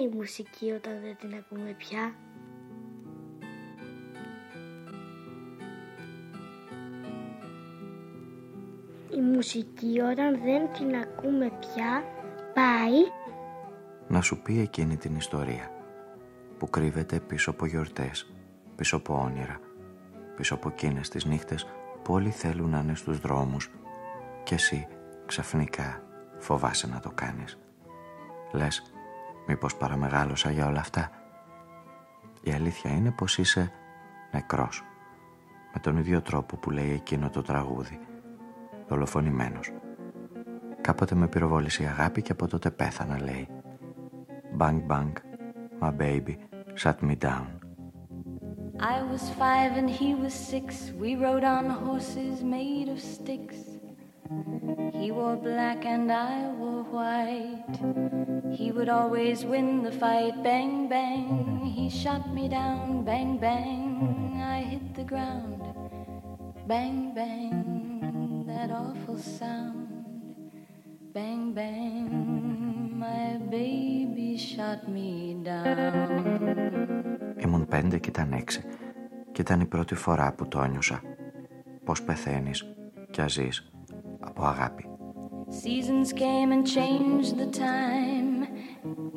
η μουσική όταν δεν την ακούμε πια. Η μουσική όταν δεν την ακούμε πια πάει να σου πει εκείνη την ιστορία που κρύβεται πίσω από γιορτές, πίσω από όνειρα, πίσω από εκείνες τις νύχτες που όλοι θέλουν να είναι στους δρόμους και εσύ ξαφνικά φοβάσαι να το κάνεις. Λες, μήπως παραμεγάλωσα για όλα αυτά. Η αλήθεια είναι πως είσαι νεκρός. Με τον ίδιο τρόπο που λέει εκείνο το τραγούδι. Δολοφονημένος. Κάποτε με πυροβόλησε η αγάπη και από τότε πέθανα λέει. Bang bang, my baby shut me down. I was five and he was six. We rode on horses made of sticks. He wore black and I wore white. He would always win the fight. Bang, bang. He shot me down. Bang, bang. I hit the ground. Bang, bang. That awful sound. Bang, bang. My baby shot me down. Ήμουν πέντε και ήταν έξι. Και ήταν η πρώτη φορά που το ένιωσα. Πώς πεθαίνεις και αζείς από αγάπη. Seasons came and changed the time.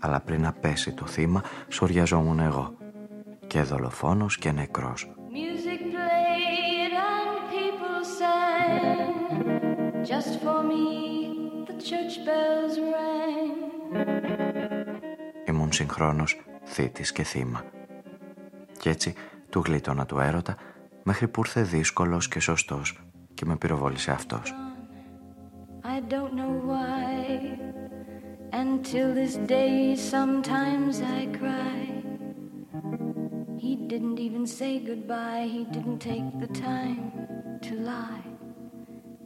Αλλά πριν να πέσει το θύμα, σοριαζόμουν εγώ. Και δολοφόνος και νεκρός. Music played and people sang. Just for me the church bells rang. Ήμουν συγχρόνως θήτης και θύμα. Κι έτσι του γλίτωνα του έρωτα μέχρι που ήρθε δύσκολος και σωστός και με πυροβόλησε αυτός. I don't know why Until this day sometimes I cry. He didn't even say goodbye. He didn't take the time to lie.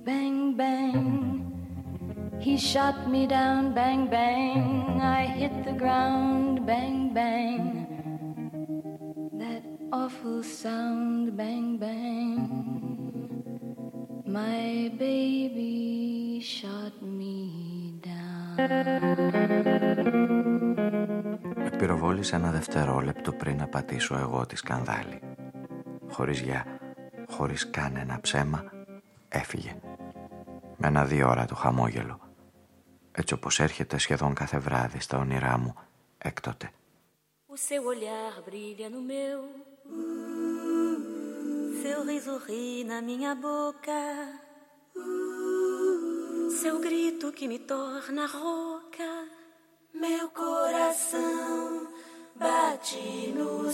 Bang, bang. He shot me down, bang, bang. I hit the ground, bang, bang. That awful sound, bang, bang. My baby shot me. Με πυροβόλησε ένα δευτερόλεπτο πριν να πατήσω εγώ τη σκανδάλη. Χωρίς γεια, χωρίς καν ένα ψέμα, έφυγε. Με ένα δύο ώρα το χαμόγελο. Έτσι όπως έρχεται σχεδόν κάθε βράδυ στα όνειρά μου, έκτοτε. O seu olhar brilha no meu Seu riso ri na minha boca Seu grito me torna rouca. Meu coração bate no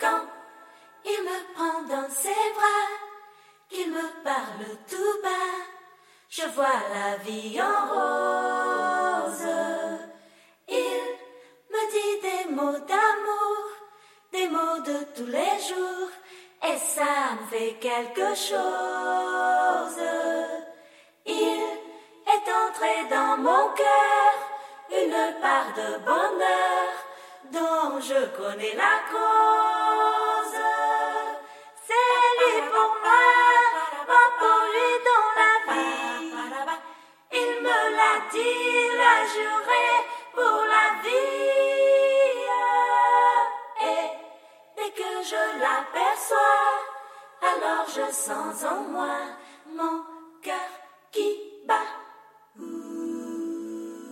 Quand il me prend dans ses bras Qu'il me parle tout bas. Je vois la vie en rose. Il me dit des mots d'amour Des mots de tous les jours Et ça me fait quelque chose. Il est entré dans mon cœur Une part de bonheur Dont je connais la cause. C'est lui pour moi pour lui dans la vie. Il me l'a dit, l'a juré je l'aperçois. Alors je sens en moi mon cœur qui bat.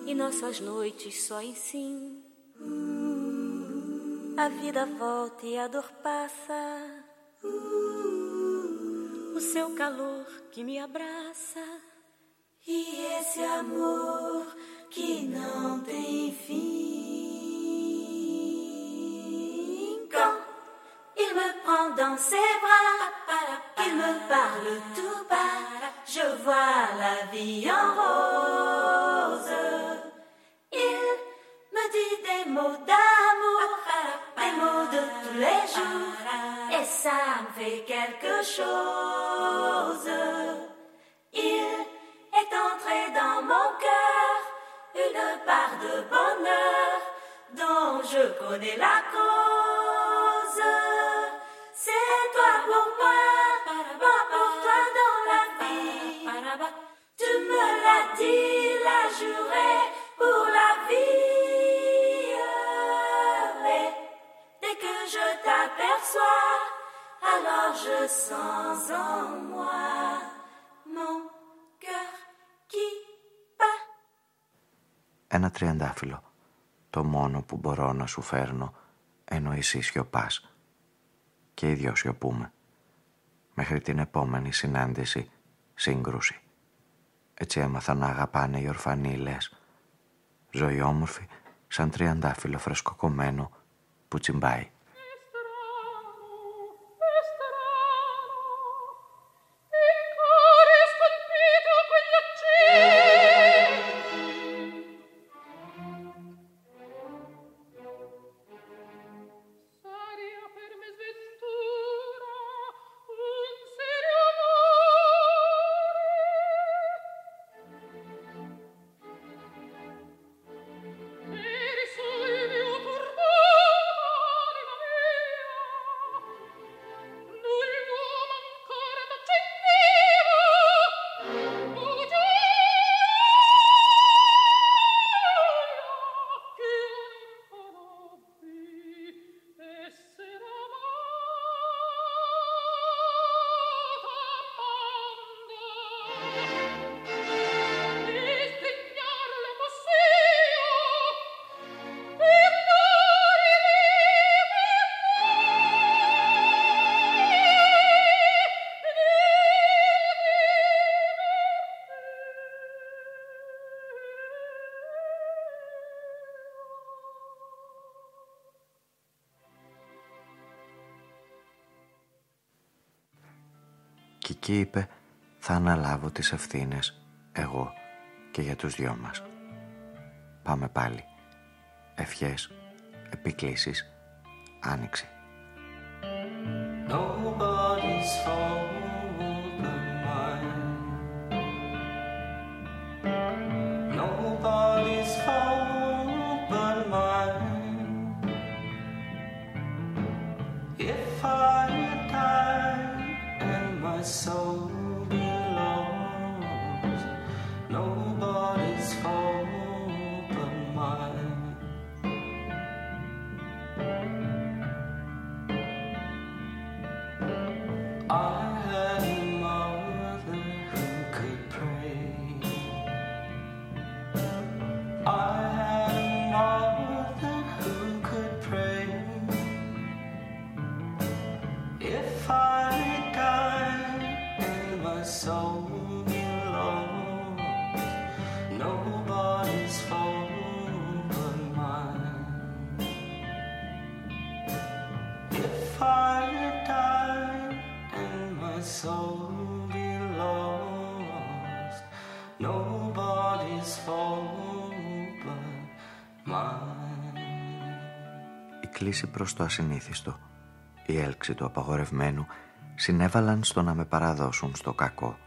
E nossas noites só em sim A vida volta e a dor passa. O seu calor que me abraça. E esse amor que não tem fim me prend dans ses bras, il me parle tout bas, je vois la vie en rose. Il me dit des mots d'amour, des mots de tous les jours, et ça me fait quelque chose. Il est entré dans mon cœur une part de bonheur dont je connais la cause. Je sens en moi mon cœur qui bat. Ένα τριαντάφυλλο. Το μόνο που μπορώ να σου φέρνω ενώ εσύ σιωπάς. Και οι δυο σιωπούμε. Μέχρι την επόμενη συνάντηση, σύγκρουση. Έτσι έμαθα να αγαπάνε οι ορφανοί, λες. Ζωή όμορφη, σαν τριαντάφυλλο φρεσκοκομμένο που τσιμπάει. Και εκεί είπε θα αναλάβω τις ευθύνες εγώ και για τους δυο μας. Πάμε πάλι. Ευχές, επικλήσεις, άνοιξη. Κλίση προς το ασυνήθιστο, η έλξη του απαγορευμένου συνέβαλαν στο να με παραδώσουν στο κακό.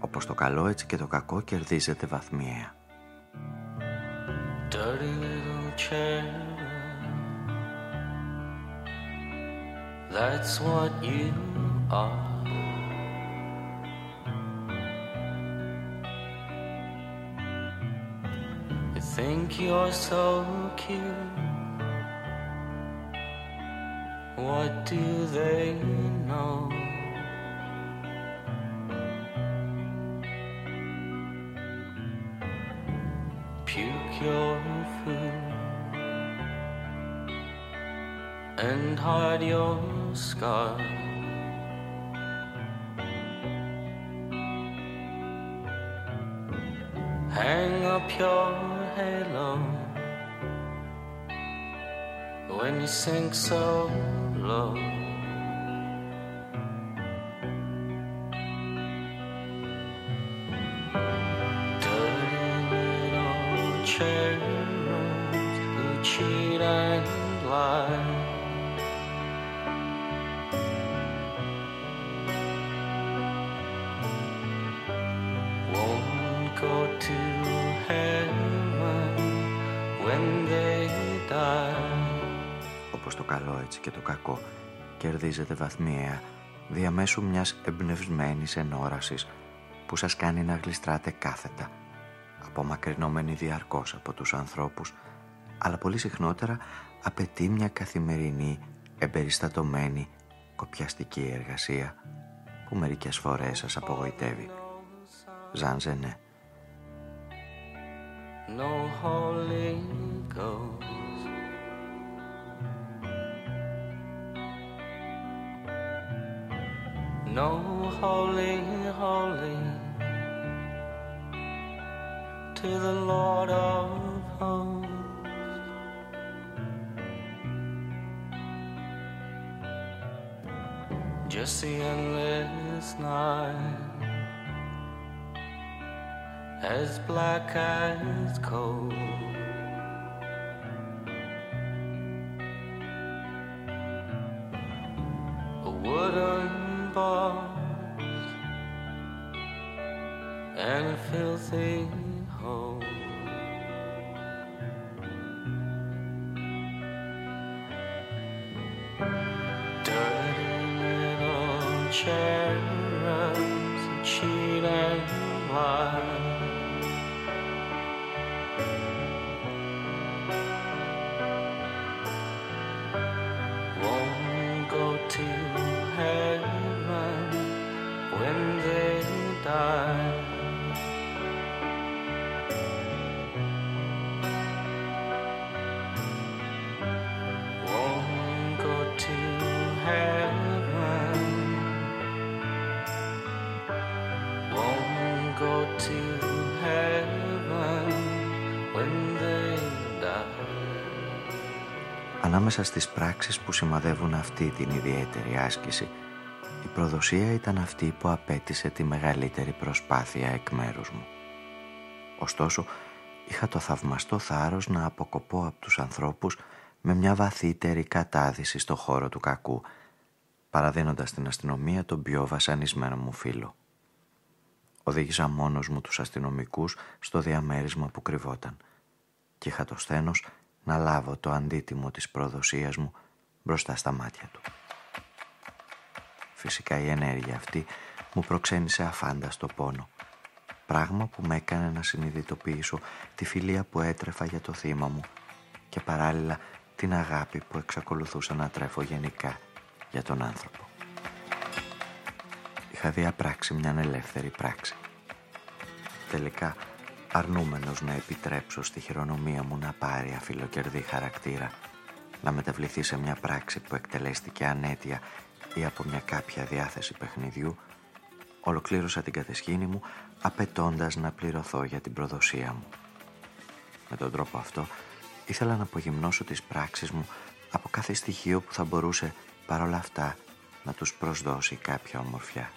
Όπως το καλό έτσι και το κακό κερδίζεται βαθμιαία. Dirty little chair That's what you are think you're so cute What do they know? Puke your food and hide your scar. Hang up your when you sink so low. Και το κακό κερδίζεται βαθμιαία διαμέσου μιας εμπνευσμένης ενόρασης που σας κάνει να γλιστράτε κάθετα, απομακρυνόμενοι διαρκώς από τους ανθρώπους, αλλά πολύ συχνότερα απαιτεί μια καθημερινή, εμπεριστατωμένη, κοπιαστική εργασία που μερικές φορές σας απογοητεύει. Ζανζενέ. No Holy Ghost. No holy, holy to the Lord of hosts. Just the endless night as black as coal. Ανάμεσα στις πράξεις που σημαδεύουν αυτή την ιδιαίτερη άσκηση, η προδοσία ήταν αυτή που απέτησε τη μεγαλύτερη προσπάθεια εκ μέρους μου. Ωστόσο, είχα το θαυμαστό θάρρος να αποκοπώ από τους ανθρώπους με μια βαθύτερη κατάδυση στο χώρο του κακού, παραδίνοντας στην αστυνομία τον πιο βασανισμένο μου φίλο. Οδήγησα μόνος μου τους αστυνομικούς στο διαμέρισμα που κρυβόταν και είχα το σθένος να λάβω το αντίτιμο της προδοσίας μου μπροστά στα μάτια του. Φυσικά η ενέργεια αυτή μου προξένησε αφάνταστο πόνο, πράγμα που με έκανε να συνειδητοποιήσω τη φιλία που έτρεφα για το θύμα μου και παράλληλα την αγάπη που εξακολουθούσα να τρέφω γενικά για τον άνθρωπο. Είχα διαπράξει μια ελεύθερη πράξη. Τελικά αρνούμενος να επιτρέψω στη χειρονομία μου να πάρει αφιλοκερδή χαρακτήρα, να μεταβληθεί σε μια πράξη που εκτελέστηκε ανέτεια ή από μια κάποια διάθεση παιχνιδιού, ολοκλήρωσα την κατεσχήνη μου απαιτώντας να πληρωθώ για την προδοσία μου. Με τον τρόπο αυτό ήθελα να απογυμνώσω τις πράξεις μου από κάθε στοιχείο που θα μπορούσε παρόλα αυτά να τους προσδώσει κάποια ομορφιά.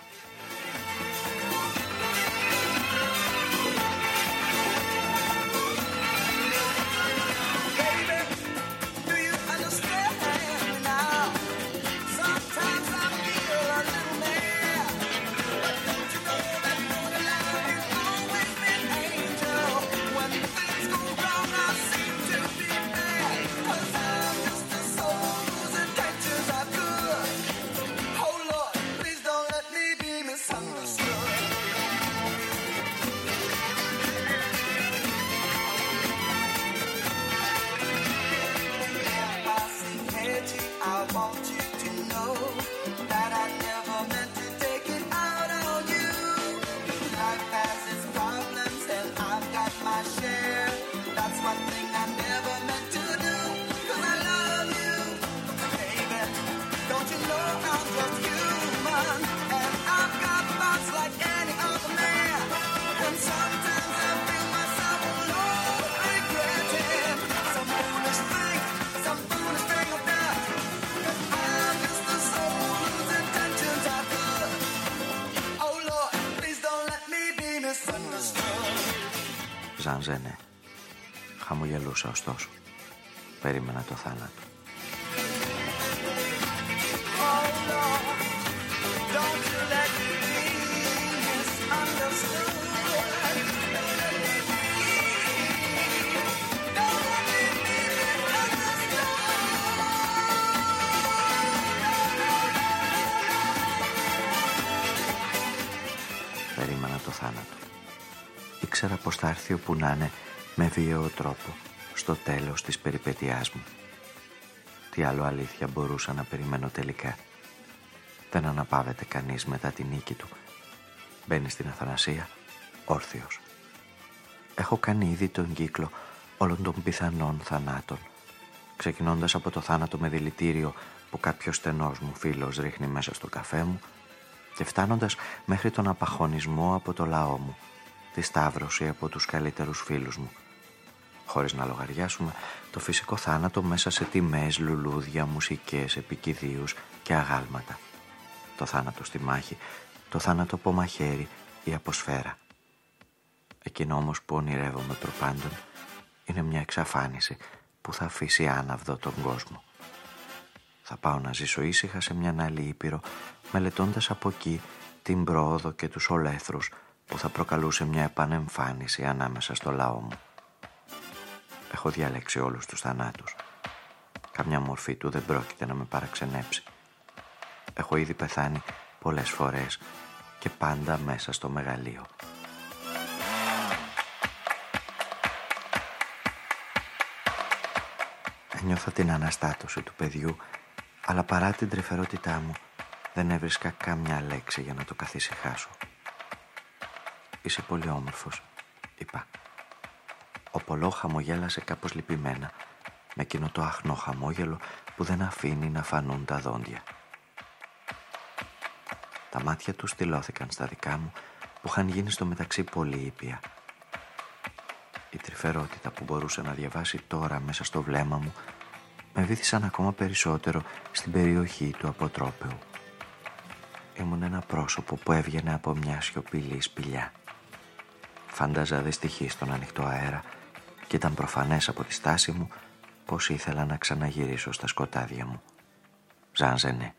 άκουσα ωστόσο. Περίμενα το θάνατο. Περίμενα το θάνατο. Ήξερα πως θα έρθει όπου να είναι με βίαιο τρόπο στο τέλος της περιπετειάς μου. Τι άλλο αλήθεια μπορούσα να περιμένω τελικά. Δεν αναπαύεται κανείς μετά τη νίκη του. Μπαίνει στην Αθανασία όρθιος. Έχω κάνει ήδη τον κύκλο όλων των πιθανών θανάτων. Ξεκινώντας από το θάνατο με δηλητήριο που κάποιος στενός μου φίλος ρίχνει μέσα στο καφέ μου και φτάνοντας μέχρι τον απαχωνισμό από το λαό μου τη σταύρωση από τους καλύτερους φίλους μου. Χωρίς να λογαριάσουμε το φυσικό θάνατο μέσα σε τιμές, λουλούδια, μουσικές, επικηδίους και αγάλματα. Το θάνατο στη μάχη, το θάνατο από μαχαίρι ή από σφαίρα. Εκείνο όμως που ονειρεύομαι προπάντων είναι μια εξαφάνιση που θα αφήσει άναυδο τον κόσμο. Θα πάω να ζήσω ήσυχα σε μια άλλη ήπειρο μελετώντας από εκεί την πρόοδο και τους ολέθρους που θα προκαλούσε μια επανεμφάνιση ανάμεσα στο λαό μου. Έχω διαλέξει όλους τους θανάτους. Καμιά μορφή του δεν πρόκειται να με παραξενέψει. Έχω ήδη πεθάνει πολλές φορές και πάντα μέσα στο μεγαλείο. Ένιωθα την αναστάτωση του παιδιού, αλλά παρά την τρυφερότητά μου δεν έβρισκα κάμια λέξη για να το καθησυχάσω. Είσαι πολύ όμορφος, είπα. Ο Πολό χαμογέλασε κάπως λυπημένα, με εκείνο το αχνό χαμόγελο που δεν αφήνει να φανούν τα δόντια. Τα μάτια τους στυλώθηκαν στα δικά μου που είχαν γίνει στο μεταξύ πολύ ήπια. Η τρυφερότητα που μπορούσε να διαβάσει τώρα μέσα στο βλέμμα μου με βήθησαν ακόμα περισσότερο στην περιοχή του αποτρόπαιου. Ήμουν ένα πρόσωπο που έβγαινε από μια σιωπηλή σπηλιά. Φάνταζα δυστυχής στον ανοιχτό αέρα και ήταν προφανές από τη στάση μου πως ήθελα να ξαναγυρίσω στα σκοτάδια μου. Ζάνζενε.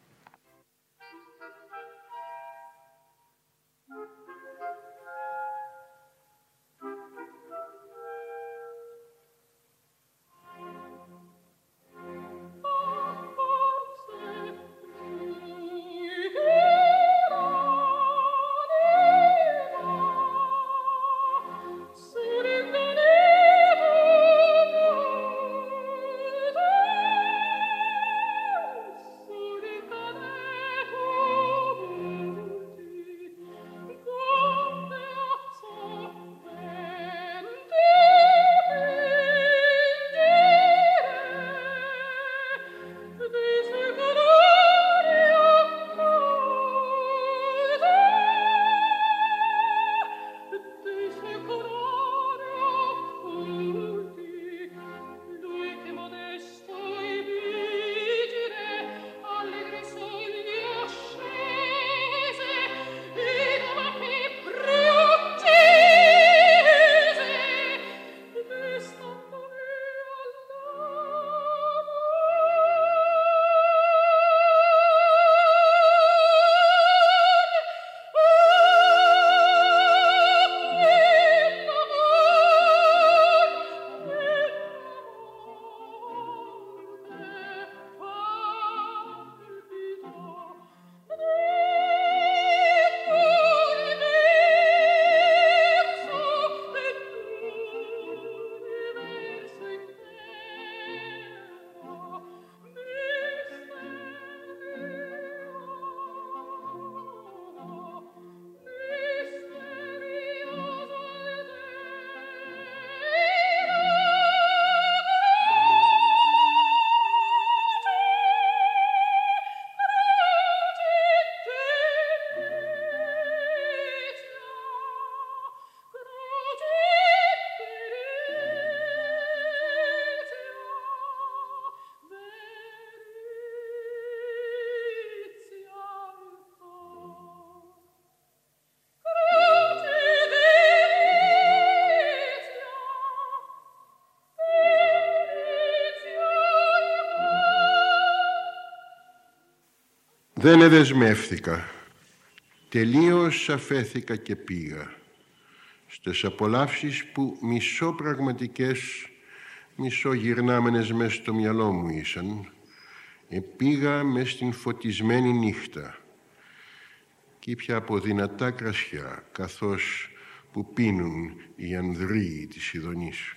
Δεν εδεσμεύθηκα. Τελείως αφέθηκα και πήγα στις απολαύσεις που μισοπραγματικές, μισογυρνάμενες μες στο μυαλό μου ήσαν επήγα μες στην φωτισμένη νύχτα και πια από δυνατά κρασιά καθώς που πίνουν οι ανδρείοι της Ιδονής.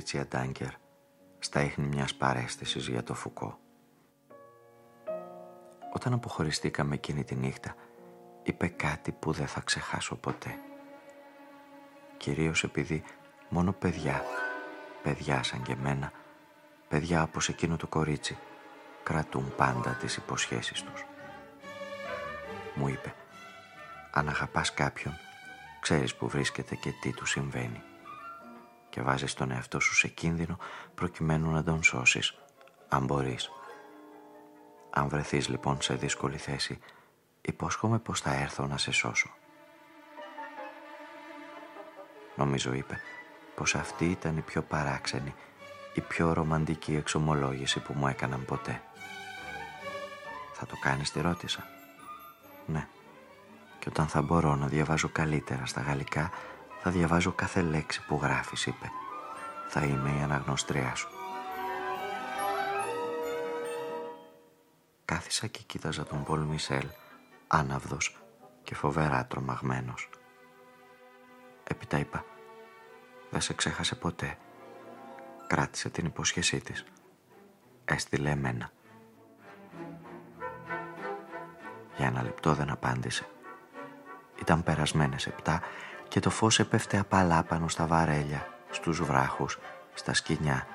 Πατρίτσια Ντάγκερ στα ίχνη μιας παρέστησης για το Φουκό. Όταν αποχωριστήκαμε εκείνη τη νύχτα, είπε κάτι που δεν θα ξεχάσω ποτέ. Κυρίως επειδή μόνο παιδιά, παιδιά σαν και εμένα, παιδιά όπως εκείνο το κορίτσι, κρατούν πάντα τις υποσχέσεις τους. Μου είπε, αν αγαπάς κάποιον, ξέρεις που βρίσκεται και τι του συμβαίνει και βάζεις τον εαυτό σου σε κίνδυνο προκειμένου να τον σώσεις, αν μπορείς. Αν βρεθείς λοιπόν σε δύσκολη θέση, υπόσχομαι πως θα έρθω να σε σώσω. Νομίζω είπε πως αυτή ήταν η πιο παράξενη, η πιο ρομαντική εξομολόγηση που μου έκαναν ποτέ. Θα το κάνεις, τη ρώτησα. Ναι. Και όταν θα μπορώ να διαβάζω καλύτερα στα γαλλικά, θα διαβάζω κάθε λέξη που γράφεις, είπε. Θα είμαι η αναγνωστριά σου. Κάθισα και κοίταζα τον Πολ Μισελ, άναυδος και φοβερά τρομαγμένος. Έπειτα είπα, δεν σε ξέχασε ποτέ. Κράτησε την υπόσχεσή της. Έστειλε εμένα. Για ένα λεπτό δεν απάντησε. Ήταν περασμένες επτά και το φως επέφτε απαλά πάνω στα βαρέλια, στους βράχους, στα σκηνιά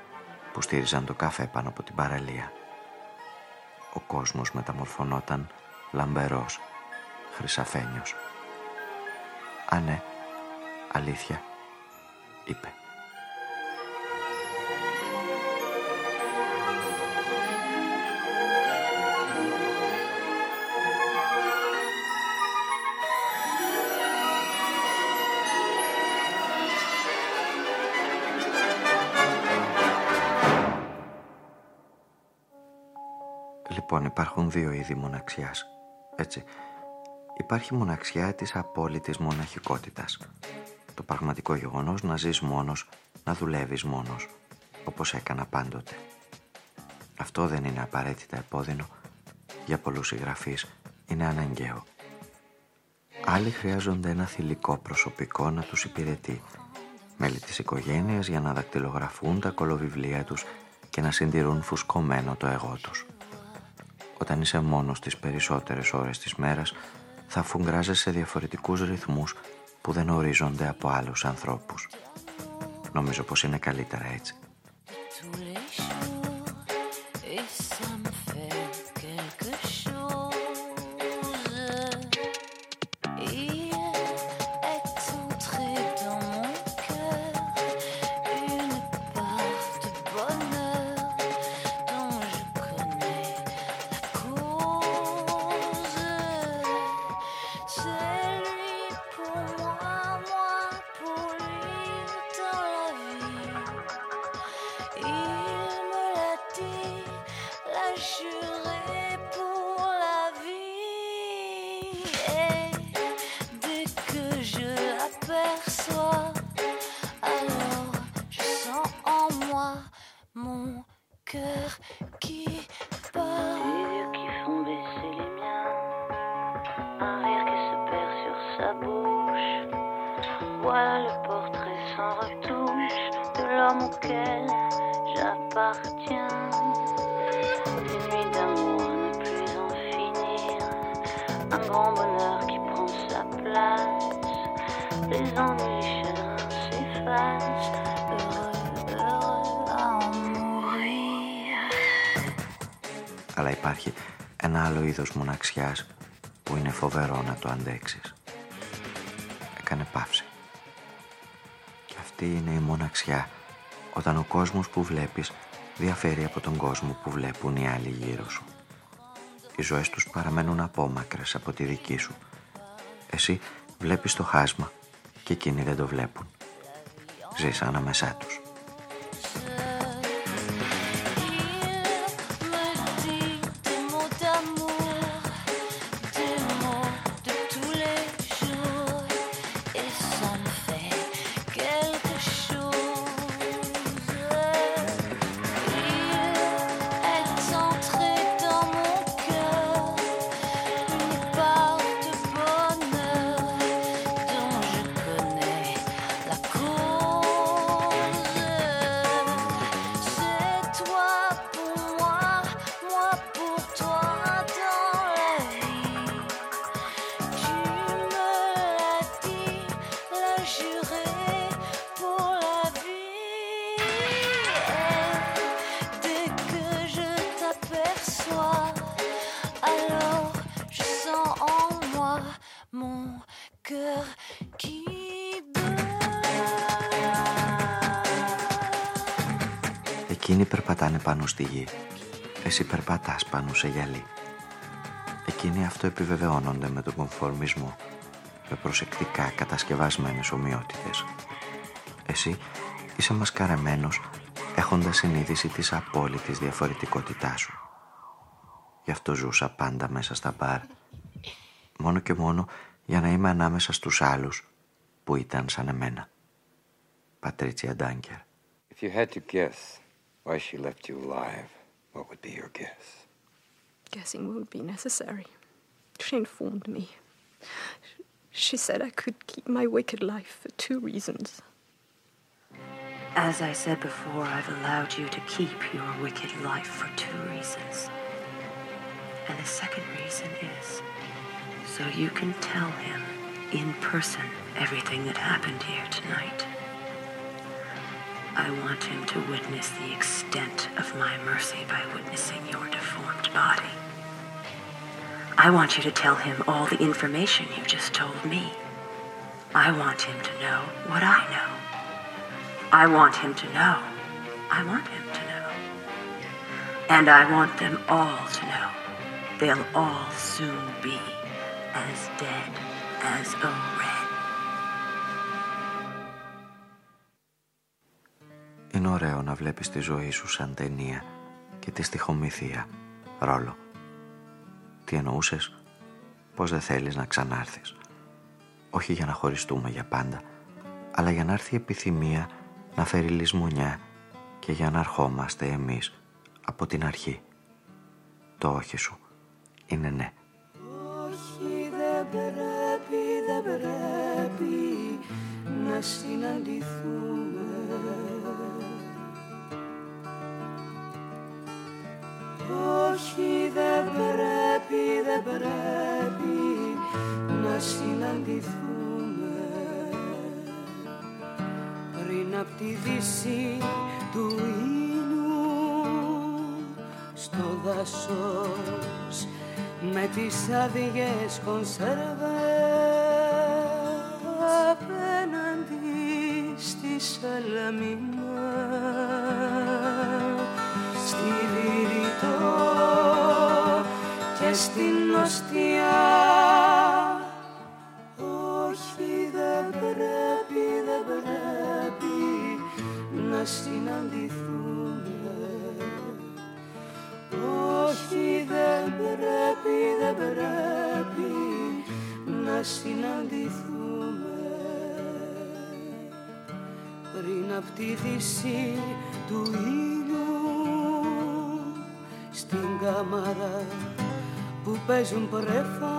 που στήριζαν το καφέ πάνω από την παραλία. Ο κόσμος μεταμορφωνόταν λαμπερός, χρυσαφένιος. «Α ναι, αλήθεια», είπε. Λοιπόν, υπάρχουν δύο είδη μοναξιάς. Έτσι, υπάρχει μοναξιά της απόλυτης μοναχικότητας. Το πραγματικό γεγονός να ζεις μόνος, να δουλεύεις μόνος, όπως έκανα πάντοτε. Αυτό δεν είναι απαραίτητα επώδυνο. Για πολλούς συγγραφείς είναι αναγκαίο. Άλλοι χρειάζονται ένα θηλυκό προσωπικό να τους υπηρετεί. Μέλη της οικογένειας για να δακτυλογραφούν τα κολοβιβλία τους και να συντηρούν φουσκωμένο το εγώ τους. Όταν είσαι μόνος τις περισσότερες ώρες της μέρας, θα φουγκράζεσαι σε διαφορετικούς ρυθμούς που δεν ορίζονται από άλλους ανθρώπους. Νομίζω πως είναι καλύτερα έτσι. Αλλά υπάρχει ένα άλλο είδος μοναξιάς που είναι φοβερό να το αντέξεις. Έκανε παύση. Και αυτή είναι η μοναξιά όταν ο κόσμος που βλέπεις διαφέρει από τον κόσμο που βλέπουν οι άλλοι γύρω σου. Οι ζωές τους παραμένουν απόμακρες από τη δική σου. Εσύ βλέπεις το χάσμα και εκείνοι δεν το βλέπουν. Ζεις ανάμεσά τους. Περπατάς πάνω σε γυαλί. Εκείνοι αυτό επιβεβαιώνονται με τον κομφορμισμό, με προσεκτικά κατασκευασμένες ομοιότητες. Εσύ είσαι μασκαρεμένος έχοντας συνείδηση της απόλυτης διαφορετικότητάς σου. Γι' αυτό ζούσα πάντα μέσα στα μπαρ, μόνο και μόνο για να είμαι ανάμεσα στους άλλους που ήταν σαν εμένα. Πατρίτσια Ντάνκερ. If you had to guess why she left you alive, what would be your guess? Guessing won't be necessary. She informed me. She said I could keep my wicked life for two reasons. As I said before, I've allowed you to keep your wicked life for two reasons. And the second reason is so you can tell him in person everything that happened here tonight. I want him to witness the extent of my mercy by witnessing your deformed body. I want you to tell him all the information you just told me. I want him to know what I know. I want him to know. I want him to know. And I want them all to know. They'll all soon be as dead as a wren. Είναι ωραίο να βλέπεις τη ζωή σου σαν ταινία και τη στοιχομηθεία, ρόλο. Τι εννοούσες, πως δεν θέλεις να ξανάρθεις; Όχι για να χωριστούμε για πάντα, αλλά για να έρθει η επιθυμία να φέρει λησμονιά και για να αρχόμαστε εμείς από την αρχή. Το όχι σου είναι ναι. Όχι δεν πρέπει, δεν πρέπει να συναντηθούμε πρέπει, δεν πρέπει να συναντηθούμε. Πριν απ' τη δύση του ήλιου στο δάσος με τις άδειες κονσέρβες πριν απ' τη δύση του ήλιου στην κάμαρα που παίζουν πρέφα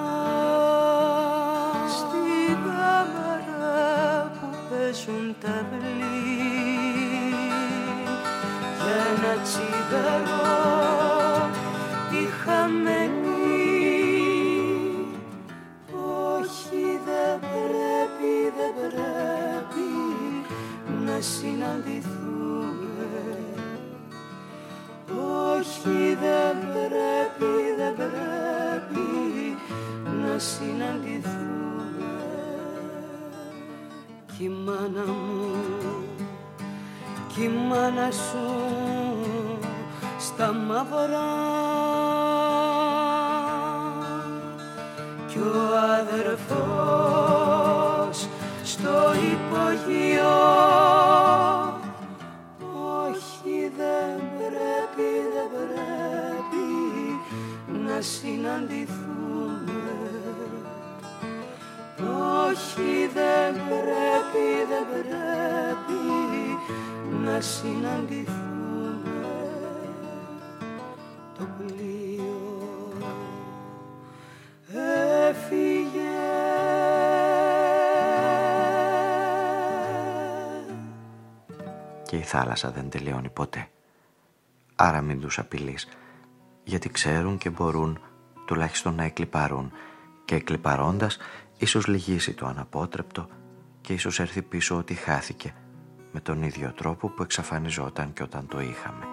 κι η μάνα μου κι η μάνα σου στα μαύρα. Κι ο αδερφός στο υπογείο όχι δεν πρέπει, δεν πρέπει να συναντηθούμε. Όχι δεν πρέπει, δεν πρέπει να συναντηθούμε. Το πλοίο έφυγε. Και η θάλασσα δεν τελειώνει ποτέ. Άρα μην τους απειλείς, γιατί ξέρουν και μπορούν τουλάχιστον να εκλυπαρούν. Και εκλυπαρώντας ίσως λυγίσει το αναπότρεπτο και ίσως έρθει πίσω ότι χάθηκε με τον ίδιο τρόπο που εξαφανιζόταν και όταν το είχαμε.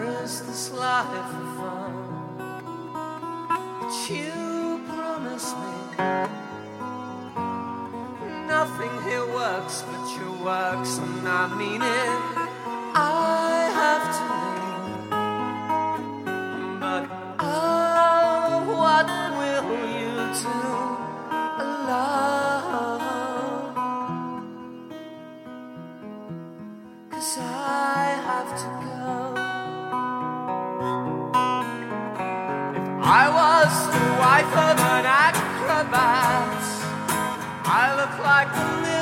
Where is this life of fun that you promised me? Nothing here works but your works, and I mean it. I have to leave, but oh, what will you do? like a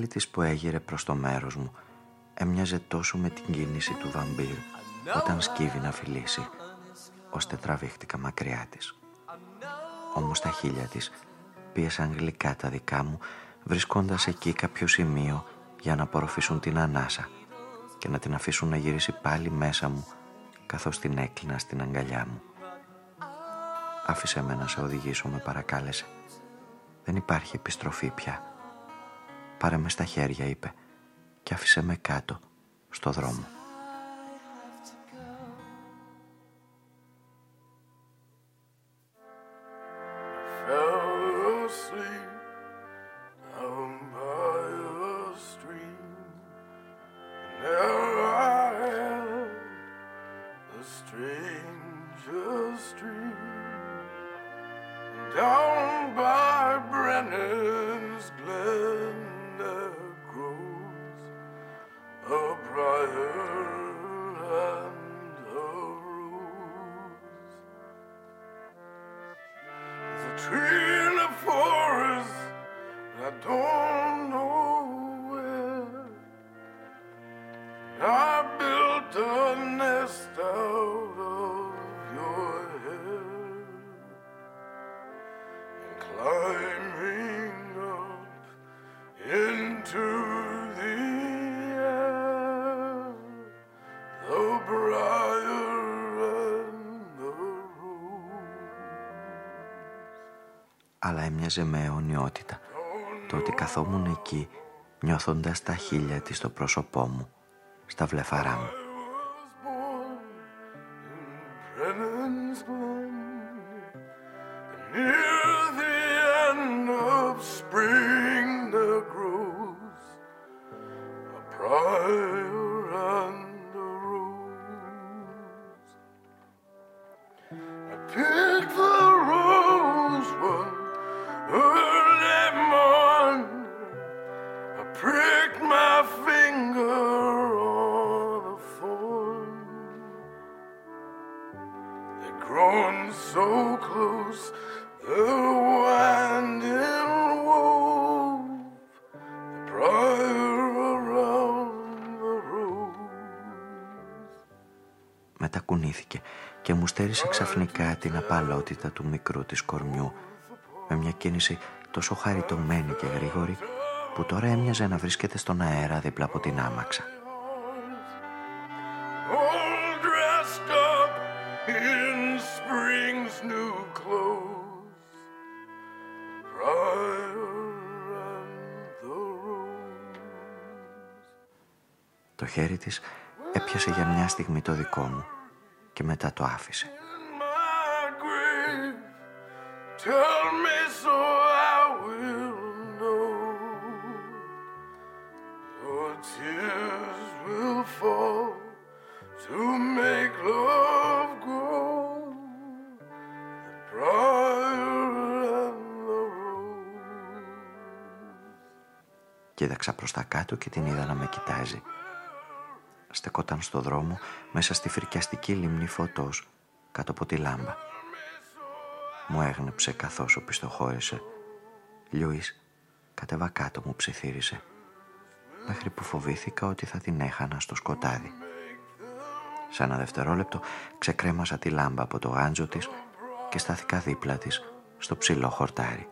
κεφάλι της που έγειρε προς το μέρος μου έμοιαζε τόσο με την κίνηση του βαμπύρ όταν σκύβει να φιλήσει, ώστε τραβήχτηκα μακριά της. Όμως τα χείλια της πίεσαν γλυκά τα δικά μου, βρισκώντας εκεί κάποιο σημείο για να απορροφήσουν την ανάσα και να την αφήσουν να γυρίσει πάλι μέσα μου, καθώς την έκλεινα στην αγκαλιά μου. Άφησε με να σε οδηγήσω, με παρακάλεσε. Δεν υπάρχει επιστροφή πια. «Πάρε με στα χέρια», είπε, και άφησε με κάτω, στο δρόμο. Έμοιαζε με αιωνιότητα το ότι καθόμουν εκεί νιώθοντας τα χείλια της στο πρόσωπό μου, στα βλεφαρά μου. Μετακούνηθηκε και μου στέρισε ξαφνικά την απαλότητα του μικρού της κορμιού. Με μια κίνηση τόσο χαριτωμένη και γρήγορη που τώρα έμοιαζε να βρίσκεται στον αέρα δίπλα από την άμαξα. Χέρι της έπιασε για μια στιγμή το δικό μου και μετά το άφησε. Κοίταξα προς τα κάτω και την είδα να με κοιτάζει. Στεκόταν στο δρόμο μέσα στη φρικιαστική λιμνή φωτός κάτω από τη λάμπα. Μου έγνεψε καθώς οπισθοχώρησε. Λιούις, κατέβα κάτω μου ψιθύρισε. Μέχρι που φοβήθηκα ότι θα την έχανα στο σκοτάδι. Σε ένα δευτερόλεπτο ξεκρέμασα τη λάμπα από το γάντζο της και στάθηκα δίπλα της στο ψηλό χορτάρι.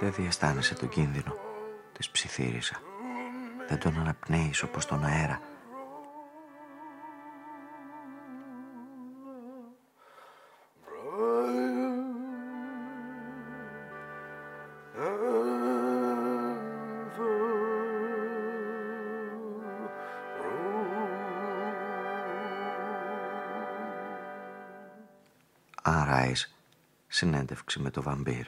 Δεν διαισθάνεσαι τον κίνδυνο, της ψιθύρισα. Δεν τον αναπνέεις όπως τον αέρα. Άραις, συνέντευξη με το βαμπύρ.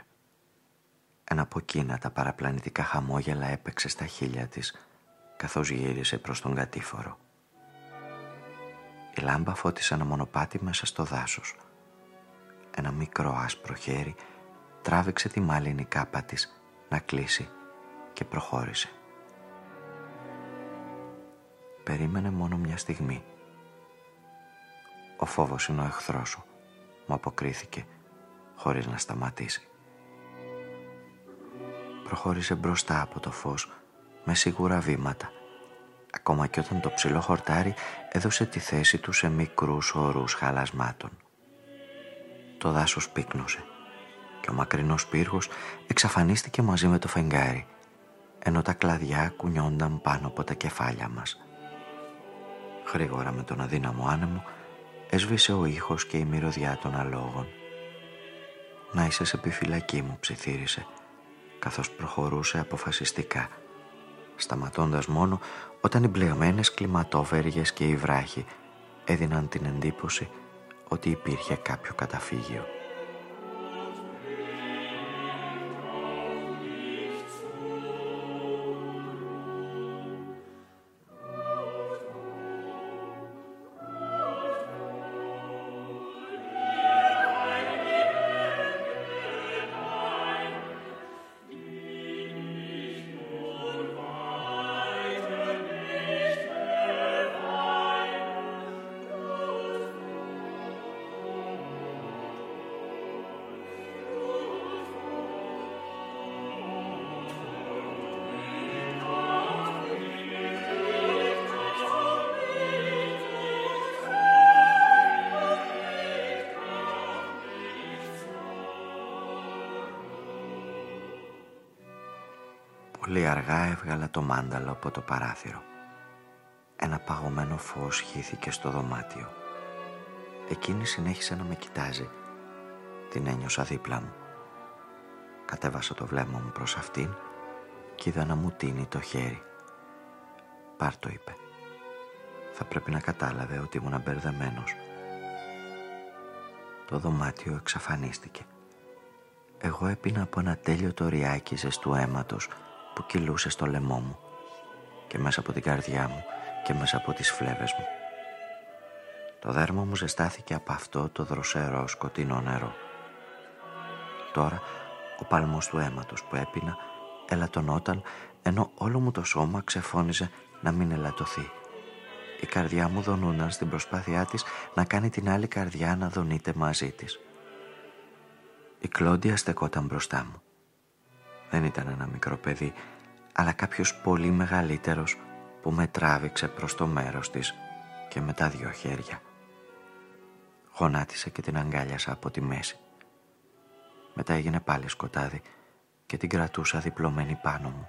Ένα από εκείνα τα παραπλανητικά χαμόγελα έπαιξε στα χείλια της καθώς γύρισε προς τον κατήφορο. Η λάμπα φώτισε ένα μονοπάτι μέσα στο δάσος. Ένα μικρό άσπρο χέρι τράβηξε τη μάλινη κάπα της να κλείσει και προχώρησε. Περίμενε μόνο μια στιγμή. «Ο φόβος είναι ο εχθρός σου», μου αποκρίθηκε χωρίς να σταματήσει προχώρησε μπροστά από το φως με σίγουρα βήματα ακόμα και όταν το ψηλό χορτάρι έδωσε τη θέση του σε μικρούς ορούς χαλασμάτων. Το δάσος πύκνωσε και ο μακρινός πύργος εξαφανίστηκε μαζί με το φεγγάρι ενώ τα κλαδιά κουνιόνταν πάνω από τα κεφάλια μας. Γρήγορα με τον αδύναμο άνεμο έσβησε ο ήχος και η μυρωδιά των αλόγων. «Να είσαι σε επιφυλακή μου», ψιθύρισε καθώς προχωρούσε αποφασιστικά, σταματώντας μόνο όταν οι μπλεωμένες κλιματόβεργες και οι βράχοι έδιναν την εντύπωση ότι υπήρχε κάποιο καταφύγιο. Αργά έβγαλα το μάνταλο από το παράθυρο. Ένα παγωμένο φως χύθηκε στο δωμάτιο. Εκείνη συνέχισε να με κοιτάζει. Την ένιωσα δίπλα μου. Κατέβασα το βλέμμα μου προς αυτήν και είδα να μου τίνει το χέρι. «Πάρ' το», είπε. Θα πρέπει να κατάλαβε ότι ήμουν μπερδεμένος. Το δωμάτιο εξαφανίστηκε. Εγώ έπινα από ένα τέλειο τοριάκι ζεστού αίματος που κυλούσε στο λαιμό μου και μέσα από την καρδιά μου και μέσα από τις φλέβες μου. Το δέρμα μου ζεστάθηκε από αυτό το δροσερό σκοτεινό νερό. Τώρα ο παλμός του αίματος που έπινα ελαττωνόταν ενώ όλο μου το σώμα ξεφώνιζε να μην ελαττωθεί. Η καρδιά μου δονούνταν στην προσπάθειά της να κάνει την άλλη καρδιά να δονείται μαζί της. Η Κλόντια στεκόταν μπροστά μου. Δεν ήταν ένα μικρό παιδί, αλλά κάποιος πολύ μεγαλύτερος που με τράβηξε προς το μέρος της και με τα δυο χέρια. Γονάτισε και την αγκάλιασα από τη μέση. Μετά έγινε πάλι σκοτάδι και την κρατούσα διπλωμένη πάνω μου.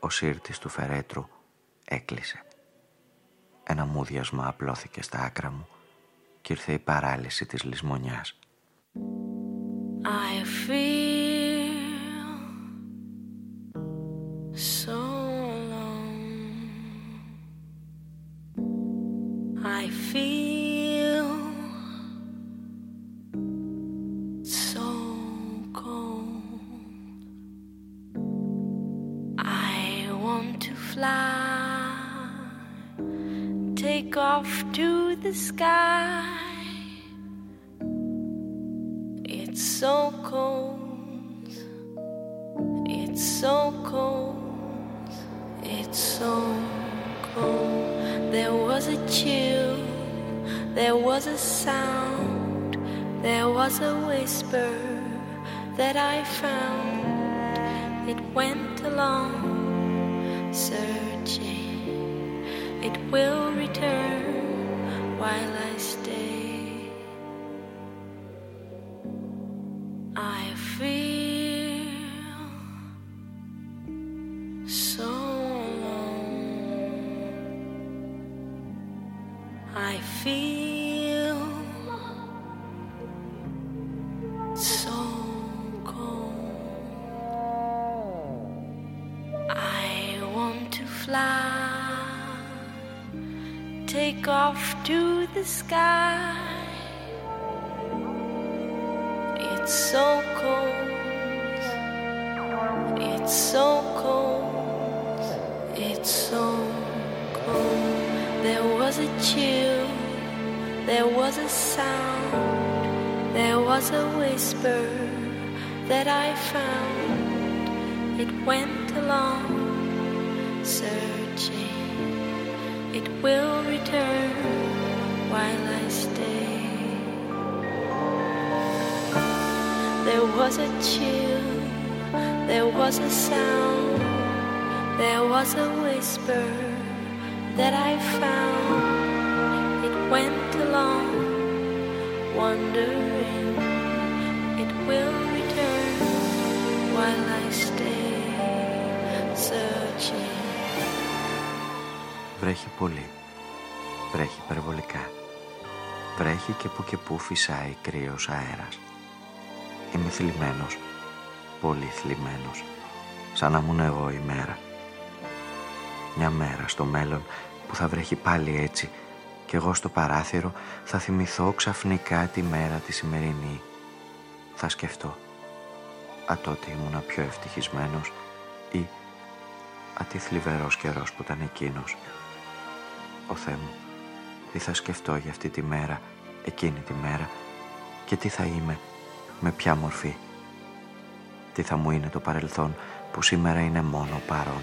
Ο σύρτης του φερέτρου έκλεισε. Ένα μούδιασμα απλώθηκε στα άκρα μου και ήρθε η παράλυση της λησμονιάς. I feel so alone. I feel so cold. I want to fly, take off to the sky. It's so cold. It's so cold. It's so cold. There was a chill. There was a sound. There was a whisper that I found. It went along searching. It will return while I There was a sound. There was a whisper that I found. It went along searching. It will return while I stay. There was a chill, there was a sound, there was a whisper that I found. It went along, wondering it will return while I stay searching. Βρέχει πολύ. Βρέχει υπερβολικά. Βρέχει και που και που φυσάει κρύος αέρας. Είμαι θλιμμένος. Πολύ θλιμμένος. Σαν να ήμουν εγώ η μέρα. Μια μέρα στο μέλλον που θα βρέχει πάλι έτσι και εγώ στο παράθυρο θα θυμηθώ ξαφνικά τη μέρα τη σημερινή. Θα σκεφτώ. Α τότε ήμουνα πιο ευτυχισμένος ή α τι θλιβερός καιρός που ήταν εκείνος. Ο Θεέ μου, τι θα σκεφτώ για αυτή τη μέρα, εκείνη τη μέρα και τι θα είμαι, με ποια μορφή. Τι θα μου είναι το παρελθόν που σήμερα είναι μόνο παρόν.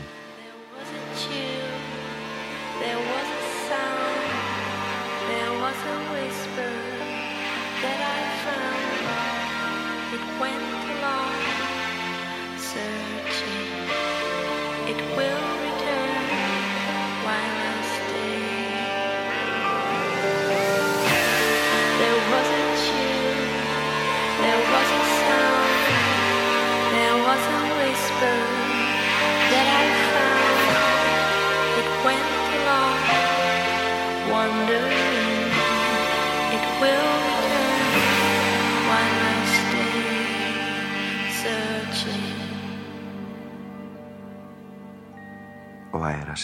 Whisper that I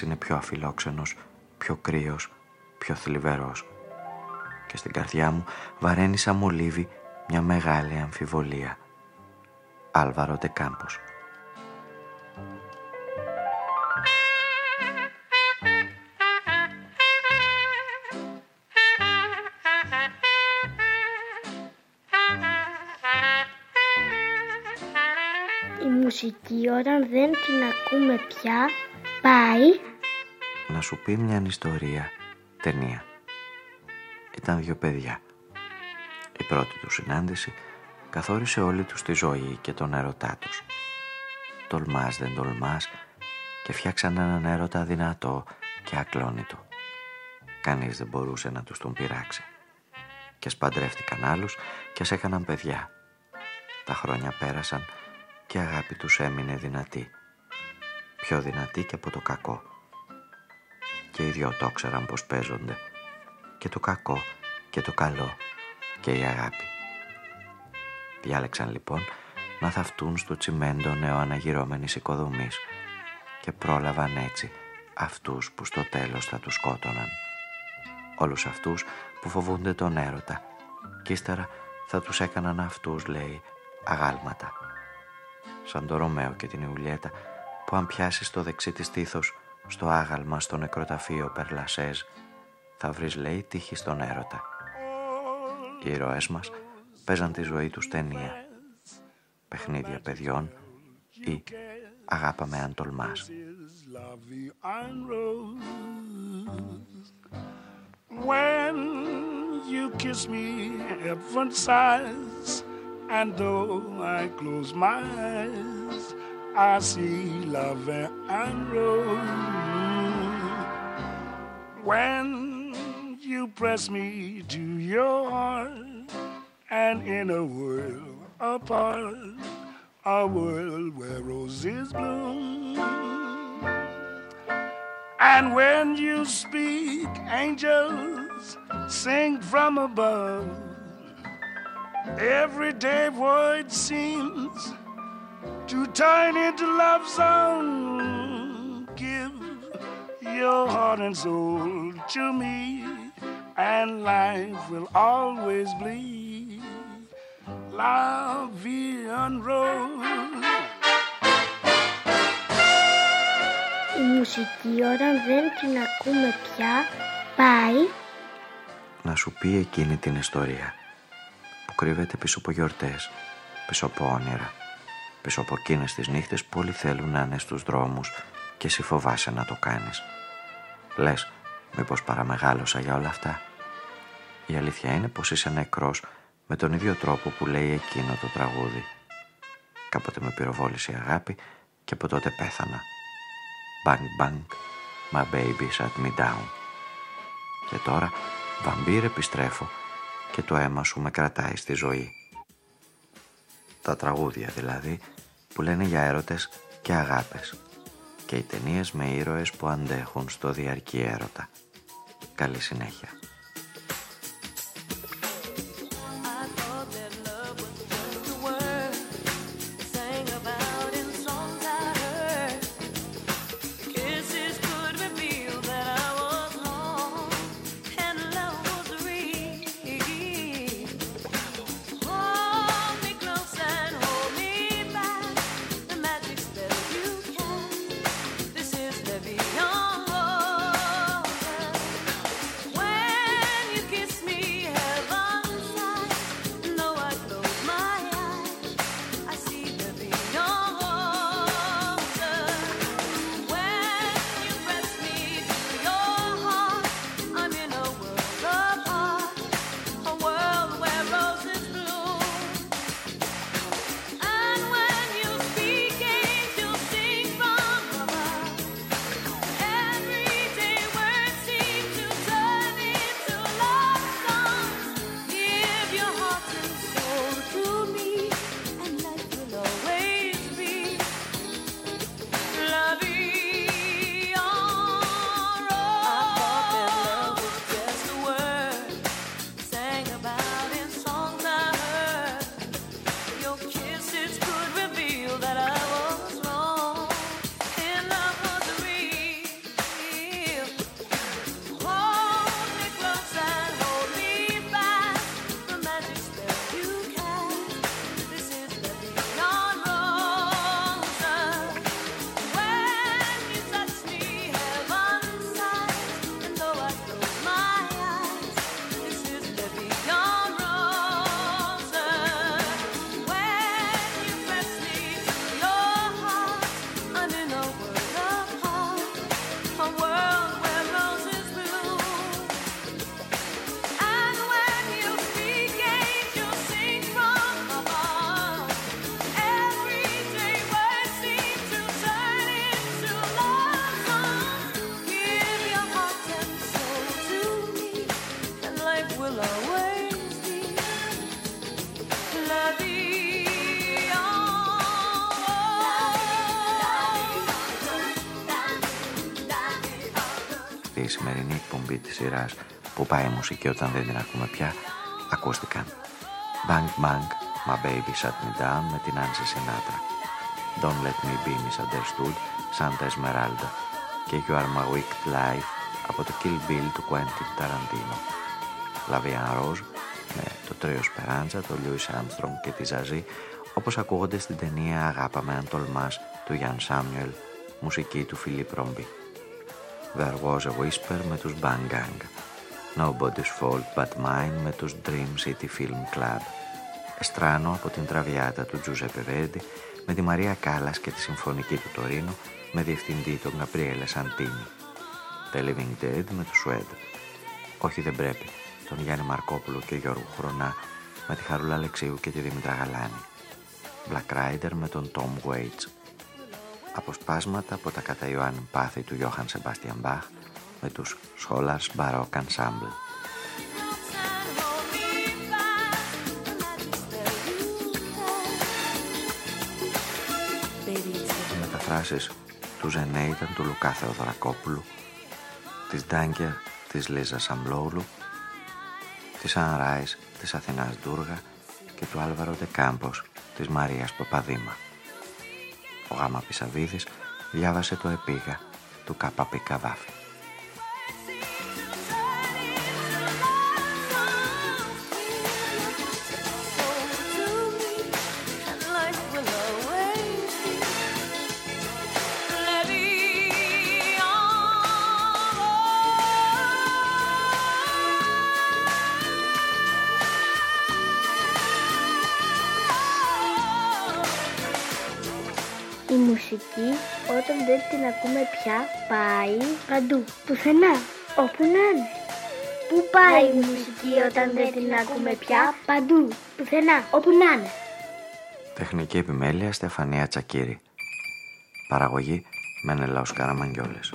είναι πιο αφιλόξενος, πιο κρύος, πιο θλιβερός. Και στην καρδιά μου βαραίνει σαν μολύβι μια μεγάλη αμφιβολία. Άλβαρο Ντεκάμπος. Η μουσική όταν δεν την ακούμε πια πάει Να σου πει μια ιστορία, ταινία. Ήταν δύο παιδιά. Η πρώτη του συνάντηση καθόρισε όλη τους τη ζωή και τον ερωτά τους. Τολμάς δεν τολμάς και και φτιάξαν έναν έρωτα δυνατό και ακλόνητο. Κανείς δεν μπορούσε να τους τον πειράξει. Και σπαντρεύτηκαν άλλους και σε έκαναν παιδιά. Τα χρόνια πέρασαν και η αγάπη τους έμεινε δυνατή. Πιο δυνατή και από το κακό. Και οι δυο το ξέραν πως παίζονται. Και το κακό και το καλό και η αγάπη. Διάλεξαν λοιπόν να θαυτούν στο τσιμέντο νεοαναγυρώμενης οικοδομής και πρόλαβαν έτσι αυτούς που στο τέλος θα τους σκότωναν. Όλους αυτούς που φοβούνται τον έρωτα και ύστερα θα τους έκαναν αυτούς, λέει, αγάλματα. Σαν το Ρωμαίο και την Ιουλιέτα που αν πιάσεις το δεξί της τύθος στο άγαλμα στο νεκροταφείο Περλασέζ θα βρεις, λέει, τύχη στον έρωτα. Οι ήρωές μας παίζαν τη ζωή τους ταινία. Παιχνίδια παιδιών ή αγάπαμε αν τολμάς. When you kiss me, heaven sighs, and though I close my eyes, I see love and rose. When you press me to your heart, and in a world apart, a world where roses bloom. And when you speak, angels sing from above. Everyday void seems to turn into love song. Give your heart and soul to me, and life will always be la vie en rose. Η μουσική όταν δεν την ακούμε πια πάει να σου πει εκείνη την ιστορία που κρύβεται πίσω από γιορτές, πίσω από όνειρα, πίσω από εκείνες τις νύχτες που όλοι θέλουν να είναι στους δρόμους και εσύ φοβάσαι να το κάνεις. Λες, μήπως παραμεγάλωσα για όλα αυτά; Η αλήθεια είναι πως είσαι νεκρός με τον ίδιο τρόπο που λέει εκείνο το τραγούδι. Κάποτε με πυροβόλησε η αγάπη και από τότε πέθανα. Bang bang, my baby shut me down. Και τώρα, βαμπύρ επιστρέφω και το αίμα σου με κρατάει στη ζωή. Τα τραγούδια δηλαδή που λένε για έρωτες και αγάπες και οι ταινίες με ήρωες που αντέχουν στο διαρκή έρωτα. Καλή συνέχεια. Εκπομπή της σειράς που πάει η μουσική όταν δεν την ακούμε πια, ακούστηκαν Bang Bang, My Baby Shut Me Down με την Άνση Sinatra Don't Let Me Be Misunderstood, Santa Esmeralda και You Are My Wicked Life από το Kill Bill του Quentin Tarantino. La Rose με το τρίο Σπεράντζα, το Louis Armstrong και τη Ζαζή όπως ακούγονται στην ταινία «Αγάπα με αν τολμάς» του Γιάν Σάμιουελ, μουσική του Φιλίπ Ρόμπι. There Was a Whisper με τους Bang Gang. Nobody's Fault But Mine με τους Dream City Film Club. Εστράνο από την Τραβιάτα του Τζουζέπε Βέρντι με τη Μαρία Κάλλας και τη Συμφωνική του Τωρίνο με διευθυντή τον Γαπριέλε Σαντίνη. The Living Dead με τους Σουέντ. Όχι δεν πρέπει, τον Γιάννη Μαρκόπουλο και Γιώργο Χρονά με τη Χαρούλα Αλεξίου και τη Δήμητρα Γαλάνη. Black Rider με τον Tom Waits. Αποσπάσματα από τα κατά Ιωάννη πάθη του Johann Sebastian Bach με τους Scholars Baroque Ensemble. Οι μεταφράσεις του Ζενέιταν του Λουκά Θεοδωρακόπουλου, της Ντάγκερ της Λίζα Σαμπλόγλου, της Sunrise της Αθηνάς Ντούργα και του Άλβαρο Ντεκάμπος της Μαρίας Παπαδήμα. Ο Γάμα Πισαβίδης διάβασε το επίγα του Καπαπή Καβάφη. Όταν δεν την ακούμε πια πάει παντού, πουθενά, όπου να είναι. Πού πάει η μουσική όταν δεν την ακούμε πια παντού, πουθενά, όπου να είναι. Τεχνική επιμέλεια Στεφανία Τσακύρη. Παραγωγή Μενελάους Καραμαγγιόλες.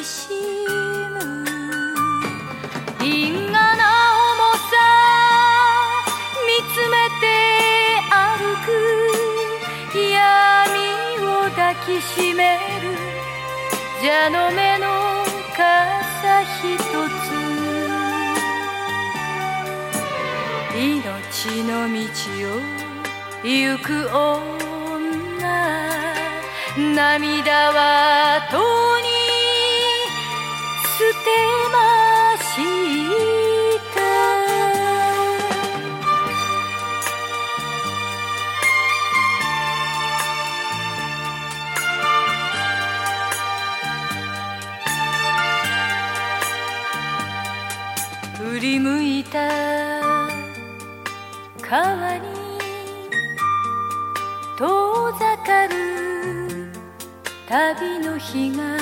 きしむ因果な重さ見つめて歩く。闇を抱きしめる。蛇の目の傘ひとつ。命の道を行く女。涙は遠い川に遠ざかる旅の日が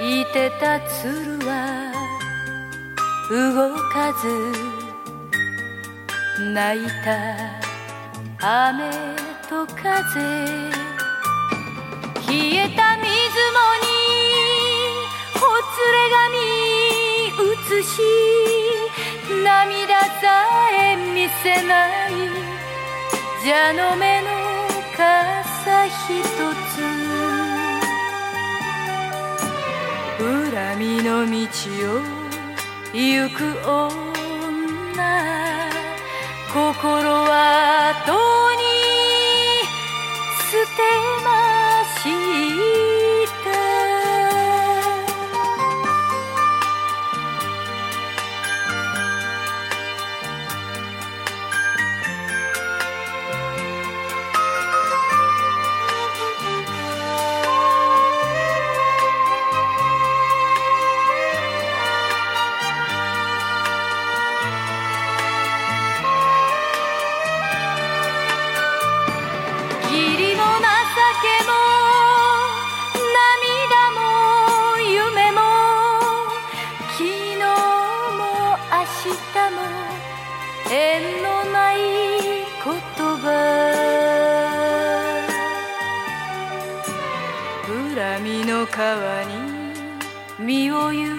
いてた鶴は動かず泣いた雨と風。消えた涙さえ見せない。蛇の目の傘ひとつ。恨みの道を行く女。心は遠に捨てます。川に身を委